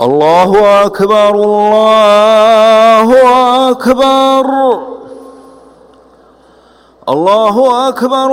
الله أكبر الله أكبر الله أكبر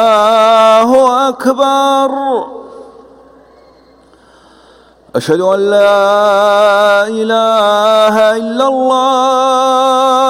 الله أكبر أشهد أن لا إله إلا الله